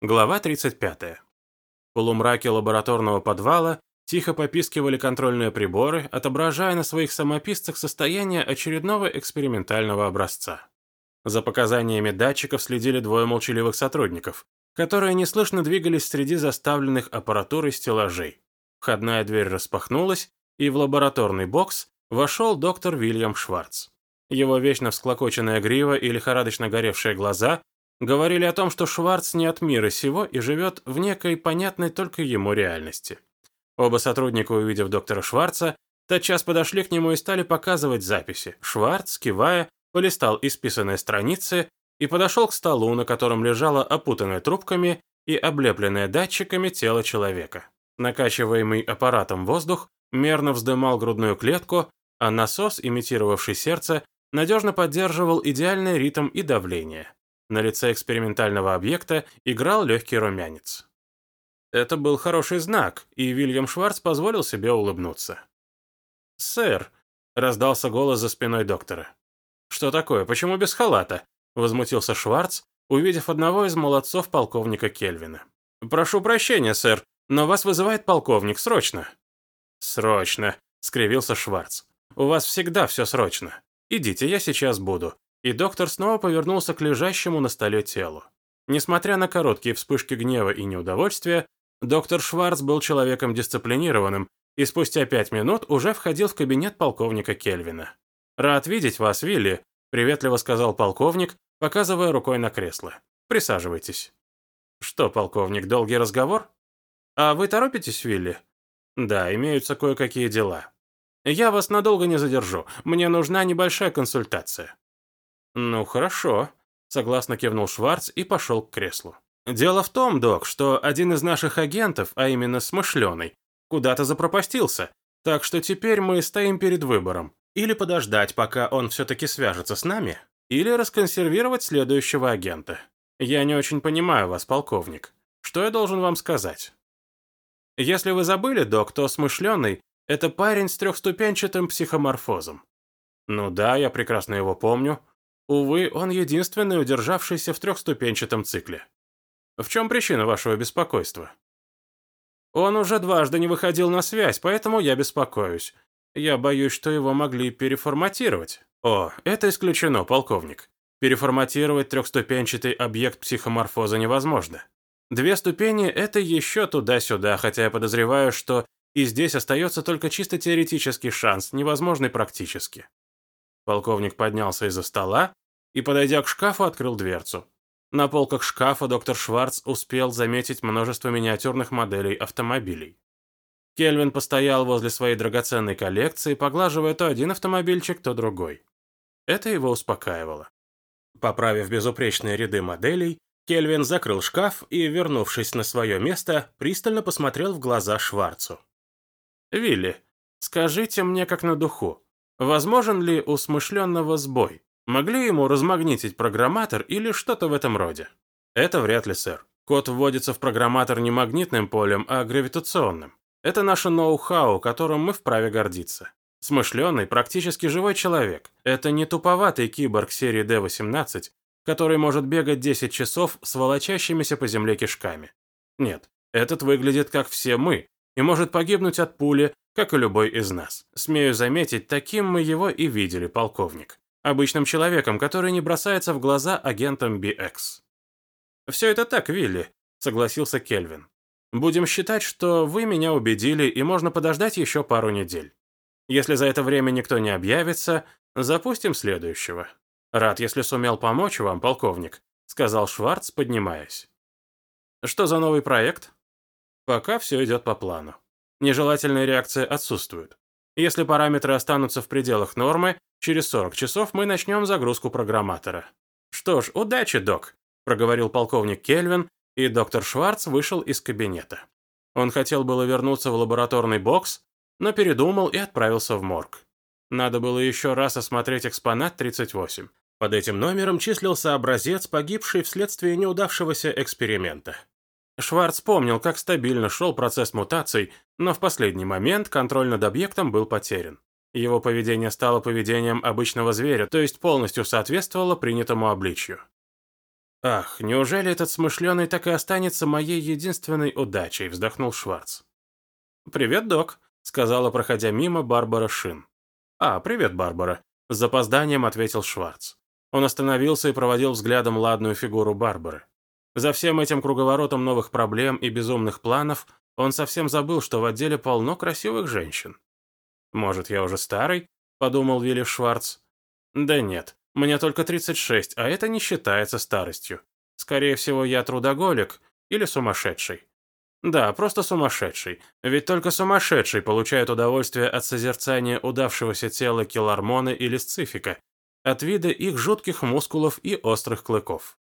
Глава 35. В полумраке лабораторного подвала тихо попискивали контрольные приборы, отображая на своих самописцах состояние очередного экспериментального образца. За показаниями датчиков следили двое молчаливых сотрудников, которые неслышно двигались среди заставленных аппаратурой стеллажей. Входная дверь распахнулась, и в лабораторный бокс вошел доктор Вильям Шварц. Его вечно всклокоченная грива и лихорадочно горевшие глаза говорили о том, что Шварц не от мира сего и живет в некой понятной только ему реальности. Оба сотрудника, увидев доктора Шварца, тотчас подошли к нему и стали показывать записи. Шварц, кивая, полистал исписанные страницы и подошел к столу, на котором лежало опутанное трубками и облепленное датчиками тело человека. Накачиваемый аппаратом воздух мерно вздымал грудную клетку, а насос, имитировавший сердце, надежно поддерживал идеальный ритм и давление. На лице экспериментального объекта играл легкий румянец. Это был хороший знак, и Вильям Шварц позволил себе улыбнуться. «Сэр», — раздался голос за спиной доктора. «Что такое? Почему без халата?» — возмутился Шварц, увидев одного из молодцов полковника Кельвина. «Прошу прощения, сэр, но вас вызывает полковник, срочно». «Срочно», — скривился Шварц. «У вас всегда все срочно. Идите, я сейчас буду и доктор снова повернулся к лежащему на столе телу. Несмотря на короткие вспышки гнева и неудовольствия, доктор Шварц был человеком дисциплинированным и спустя пять минут уже входил в кабинет полковника Кельвина. «Рад видеть вас, Вилли», — приветливо сказал полковник, показывая рукой на кресло. «Присаживайтесь». «Что, полковник, долгий разговор?» «А вы торопитесь, Вилли?» «Да, имеются кое-какие дела». «Я вас надолго не задержу. Мне нужна небольшая консультация». «Ну, хорошо», — согласно кивнул Шварц и пошел к креслу. «Дело в том, док, что один из наших агентов, а именно Смышленый, куда-то запропастился, так что теперь мы стоим перед выбором. Или подождать, пока он все-таки свяжется с нами, или расконсервировать следующего агента. Я не очень понимаю вас, полковник. Что я должен вам сказать?» Если вы забыли, док, то Смышленый — это парень с трехступенчатым психоморфозом. Ну да, я прекрасно его помню. Увы, он единственный, удержавшийся в трехступенчатом цикле. В чем причина вашего беспокойства? Он уже дважды не выходил на связь, поэтому я беспокоюсь. Я боюсь, что его могли переформатировать. О, это исключено, полковник. Переформатировать трехступенчатый объект психоморфоза невозможно. Две ступени – это еще туда-сюда, хотя я подозреваю, что и здесь остается только чисто теоретический шанс, невозможный практически. Полковник поднялся из-за стола и, подойдя к шкафу, открыл дверцу. На полках шкафа доктор Шварц успел заметить множество миниатюрных моделей автомобилей. Кельвин постоял возле своей драгоценной коллекции, поглаживая то один автомобильчик, то другой. Это его успокаивало. Поправив безупречные ряды моделей, Кельвин закрыл шкаф и, вернувшись на свое место, пристально посмотрел в глаза Шварцу. «Вилли, скажите мне как на духу, Возможен ли у смышленного сбой? Могли ему размагнитить программатор или что-то в этом роде? Это вряд ли, сэр. Код вводится в программатор не магнитным полем, а гравитационным. Это наше ноу-хау, которым мы вправе гордиться. Смышленый, практически живой человек. Это не туповатый киборг серии D-18, который может бегать 10 часов с волочащимися по земле кишками. Нет, этот выглядит как все мы и может погибнуть от пули, как и любой из нас. Смею заметить, таким мы его и видели, полковник. Обычным человеком, который не бросается в глаза агентам BX. «Все это так, Вилли», — согласился Кельвин. «Будем считать, что вы меня убедили, и можно подождать еще пару недель. Если за это время никто не объявится, запустим следующего. Рад, если сумел помочь вам, полковник», — сказал Шварц, поднимаясь. «Что за новый проект?» «Пока все идет по плану. Нежелательные реакции отсутствуют. Если параметры останутся в пределах нормы, через 40 часов мы начнем загрузку программатора. Что ж, удачи, док, проговорил полковник Кельвин, и доктор Шварц вышел из кабинета. Он хотел было вернуться в лабораторный бокс, но передумал и отправился в морг. Надо было еще раз осмотреть экспонат 38. Под этим номером числился образец, погибший вследствие неудавшегося эксперимента. Шварц помнил, как стабильно шел процесс мутаций, но в последний момент контроль над объектом был потерян. Его поведение стало поведением обычного зверя, то есть полностью соответствовало принятому обличью. «Ах, неужели этот смышленый так и останется моей единственной удачей?» – вздохнул Шварц. «Привет, док», – сказала, проходя мимо, Барбара Шин. «А, привет, Барбара», – с запозданием ответил Шварц. Он остановился и проводил взглядом ладную фигуру Барбары. За всем этим круговоротом новых проблем и безумных планов он совсем забыл, что в отделе полно красивых женщин. «Может, я уже старый?» – подумал Вилли Шварц. «Да нет, мне только 36, а это не считается старостью. Скорее всего, я трудоголик или сумасшедший. Да, просто сумасшедший. Ведь только сумасшедший получает удовольствие от созерцания удавшегося тела килармона или сцифика, от вида их жутких мускулов и острых клыков.